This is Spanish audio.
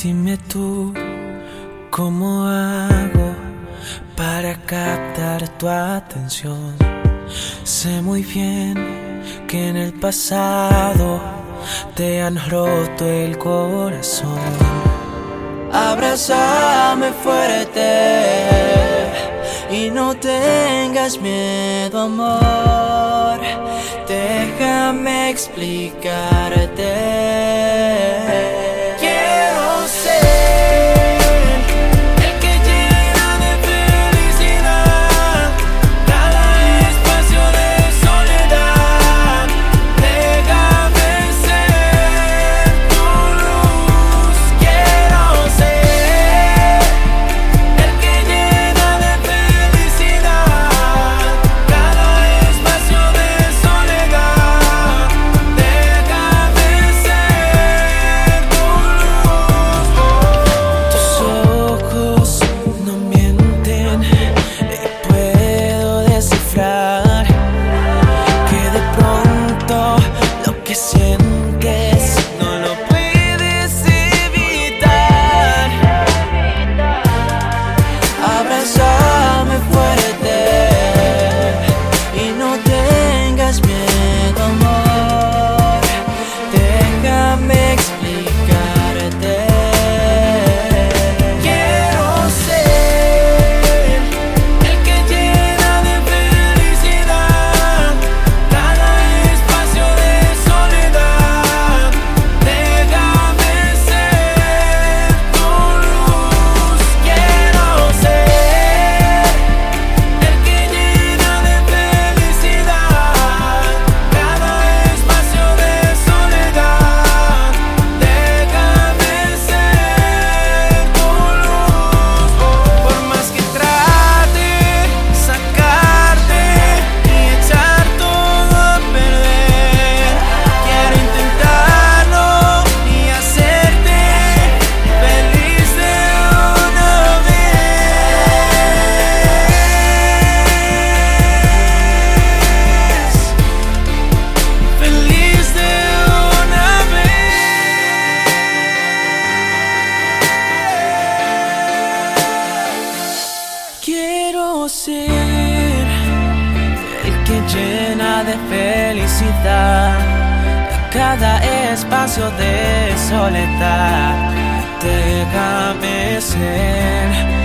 Dime tú cómo hago para captar tu atención. Sé muy bien que en el pasado te han roto el corazón. Abrázame fuerte y no tengas miedo, amor. Déjame explicarte el que llena de felicidad cada espacio de soledad. Déjame ser.